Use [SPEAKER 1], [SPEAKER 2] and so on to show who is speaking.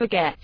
[SPEAKER 1] forget.